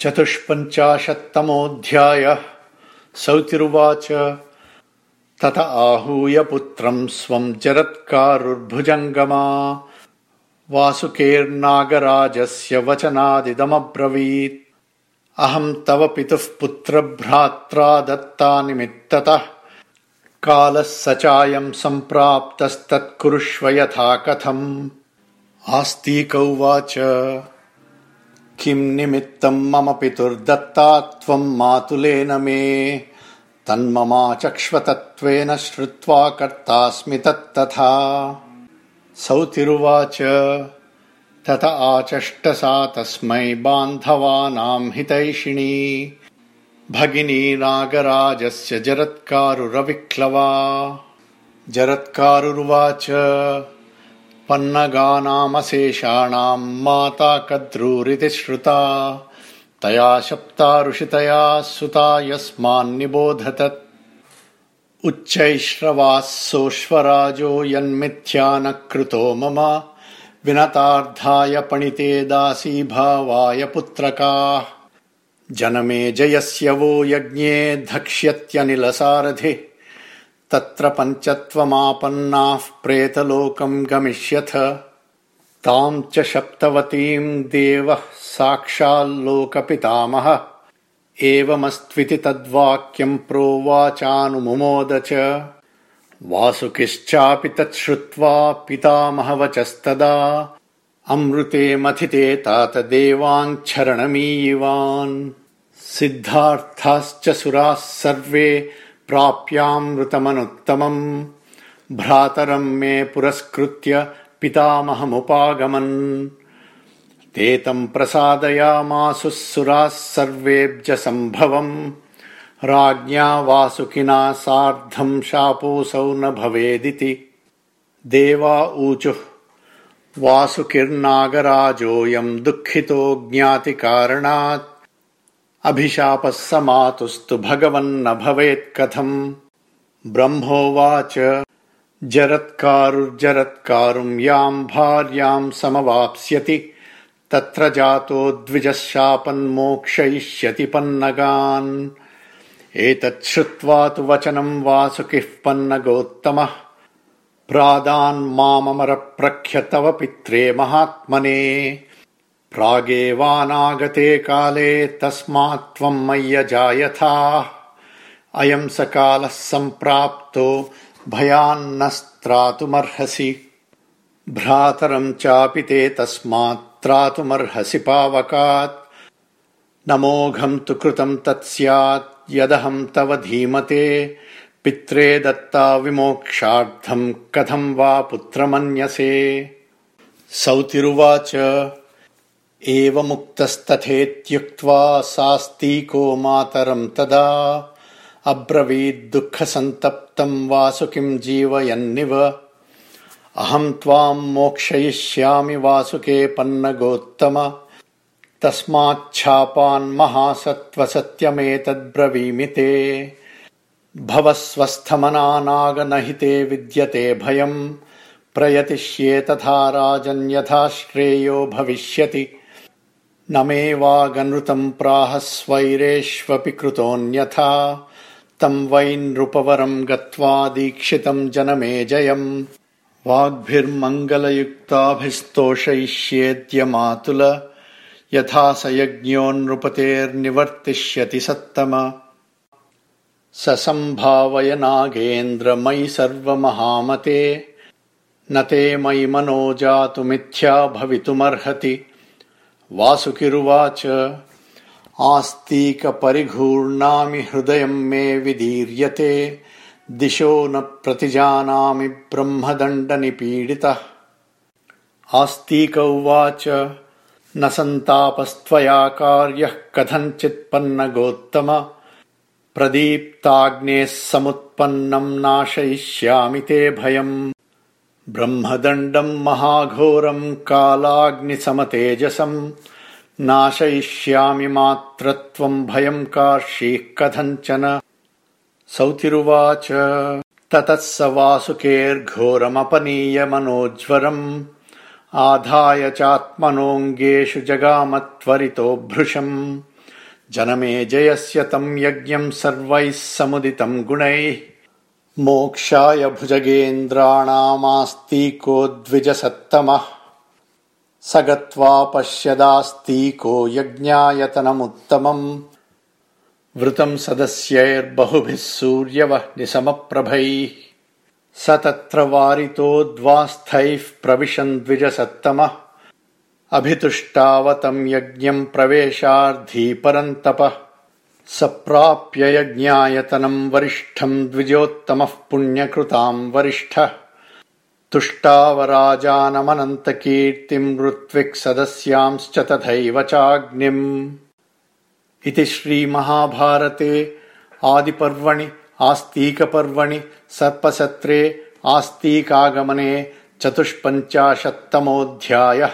चतुष्पञ्चाशत्तमोऽध्यायः सौतिरुवाच। तत आहूय पुत्रम् स्वम् जरत्कारुर्भुजङ्गमा। वासुकेर्नागराजस्य वचनादिदमब्रवीत्। अहम् तव पितुः पुत्रभ्रात्रा दत्तानिमित्ततः। कालः स चायम् सम्प्राप्तस्तत्कुरुष्व यथा कथम् आस्तीक किम् निमित्तम् मम पितुर्दत्ता त्वम् मातुलेन मे? तन्ममाचक्ष्वतत्त्वेन श्रुत्वा कर्तास्मि तत्तथा। सौतिरुवाच तत आचष्टसा तस्मै बान्धवानाम् हितैषिणी। भगिनी नागराजस्य जरत्कारुरविक्लवा। जरत्कारुर्वाच पन्नगानामशेषाणाम् माता कद्रूरिति श्रुता। तया शप्तारुषितया सुता यस्मान्निबोधतत् उच्चैश्रवाः सोऽश्वराजो यन्मिथ्या न कृतो मम। विनतार्धाय पणिते दासी भावाय पुत्रकाः। जनमे जयस्य वो यज्ञे धक्ष्यत्यनिलसारथिः तत्र पञ्चत्वमापन्नाः प्रेतलोकम् गमिष्यथ। ताम् च सप्तवतीम् देवः साक्षाल्लोकपितामह। एवमस्त्विति तद्वाक्यम् प्रोवाचानुमुमोद च। वासुकिश्चापि तच्छ्रुत्वा पितामहवचस्तदा अमृते मथिते तात देवाञ्छरणमीयिवान् सिद्धार्थाश्च सुराः सर्वे प्राप्यामृतमनुत्तमम्। भ्रातरम् मे पुरस्कृत्य पितामहमुपागमन्। ते तम् प्रसादयामासुः सुराः सर्वेऽब्जसम्भवम् राज्ञा वासुकिना सार्धम् शापोऽसौ न भवेदिति। देवा ऊचुः। वासुकिर्नागराजोऽयम् दुःखितो ज्ञातिकारणात् अभिशापः स मातुस्तु भगवन्न भवेत्कथम् ब्रह्मोवाच। जरत्कारुर्जरत्कारुम् याम् भार्याम् समवाप्स्यति। तत्र जातो द्विजः शापन्मोक्षयिष्यति पन्नगान् एतच्छ्रुत्वा तु वचनम् वासुकिः पन्नगोत्तमः। प्रादान्मामरप्रख्य तव पित्रे महात्मने प्रागेवानागते काले तस्मात् त्वम् मय्यजायथा। अयम् स कालः सम्प्राप्तो भयान्नस्त्रातुमर्हसि। भ्रातरम् चापि ते तस्मात् त्रातुमर्हसि पावकात्। न मोघम् तु कृतम् तत् स्यात् यदहम् तव धीमते। पित्रे दत्ता विमोक्षार्थम् कथम् वा पुत्रमन्यसे। सौतिरुवाच एवमुक्तस्तथेत्युक्त्वा सास्तीको मातरम् तदा अब्रवीद्दुःखसन्तप्तम् वासुकिम् जीवयन्निव। अहम् त्वाम् मोक्षयिष्यामि वासुके पन्नगोत्तम। तस्माच्छापान्महासत्त्वसत्यमेतद्ब्रवीमि ते। भव स्वस्थमनानागनहिते विद्यते भयम् प्रयतिष्ये तथा राजन्यथा श्रेयो भविष्यति न मे वागनृतम् प्राहस्वैरेष्वपि कृतोऽन्यथा तम् वै नृपवरम् गत्वा दीक्षितम् जनमे जयम्। वाग्भिर्मङ्गलयुक्ताभिस्तोषयिष्येद्य मातुल यथा स यज्ञो नृपतेर्निवर्तिष्यति सत्तम। स सम्भावय नागेन्द्र मयि सर्वमहामते न ते मयि मनो जातुमिथ्या भवितुमर्हति वासुकिरुवाच। आस्तीकपरिघूर्णामि हृदयम् मे विदीर्यते दिशो न प्रतिजानामि ब्रह्मदण्डनिपीडितः। आस्तीक उवाच न सन्तापस्त्वया कार्यः कथञ्चित्पन्नगोत्तम प्रदीप्ताग्नेः समुत्पन्नम् नाशयिष्यामि ते भयम् ब्रह्मदण्डम् महाघोरम् कालाग्निसमतेजसम् नाशयिष्यामि मात्र त्वम् भयम् कार्षीः कथञ्चन। सौतिरुवाच। ततः स वासुकेर्घोरमपनीय मनोज्वरम् आधाय चात्मनोऽङ्गेषु जगाम त्वरितो भृशम्। जनमे जयस्य तम् यज्ञम् सर्वैः समुदितम् गुणैः मोक्षाय भुजगेन्द्राणामास्तीको द्विजसत्तमः। स गत्वा पश्यदास्तीको यज्ञायतनमुत्तमम्। वृतम् सदस्यैर्बहुभिः सूर्यवह्निसमप्रभैः स तत्र वारितोद्वास्थैः प्रविशन् द्विजसत्तमः। अभितुष्टावतम् यज्ञम् प्रवेशार्थी परन्तपः स प्राप्य यज्ञायतनम् वरिष्ठम् द्विजोत्तमः पुण्यकृताम् वरिष्ठः। तुष्टावराजानमनन्तकीर्तिम् ऋत्विक्सदस्यांश्च तथैव चाग्निम्। इति श्रीमहाभारते आदिपर्वणि आस्तीकपर्वणि सर्पसत्रे आस्तीकागमने चतुष्पञ्चाशत्तमोऽध्यायः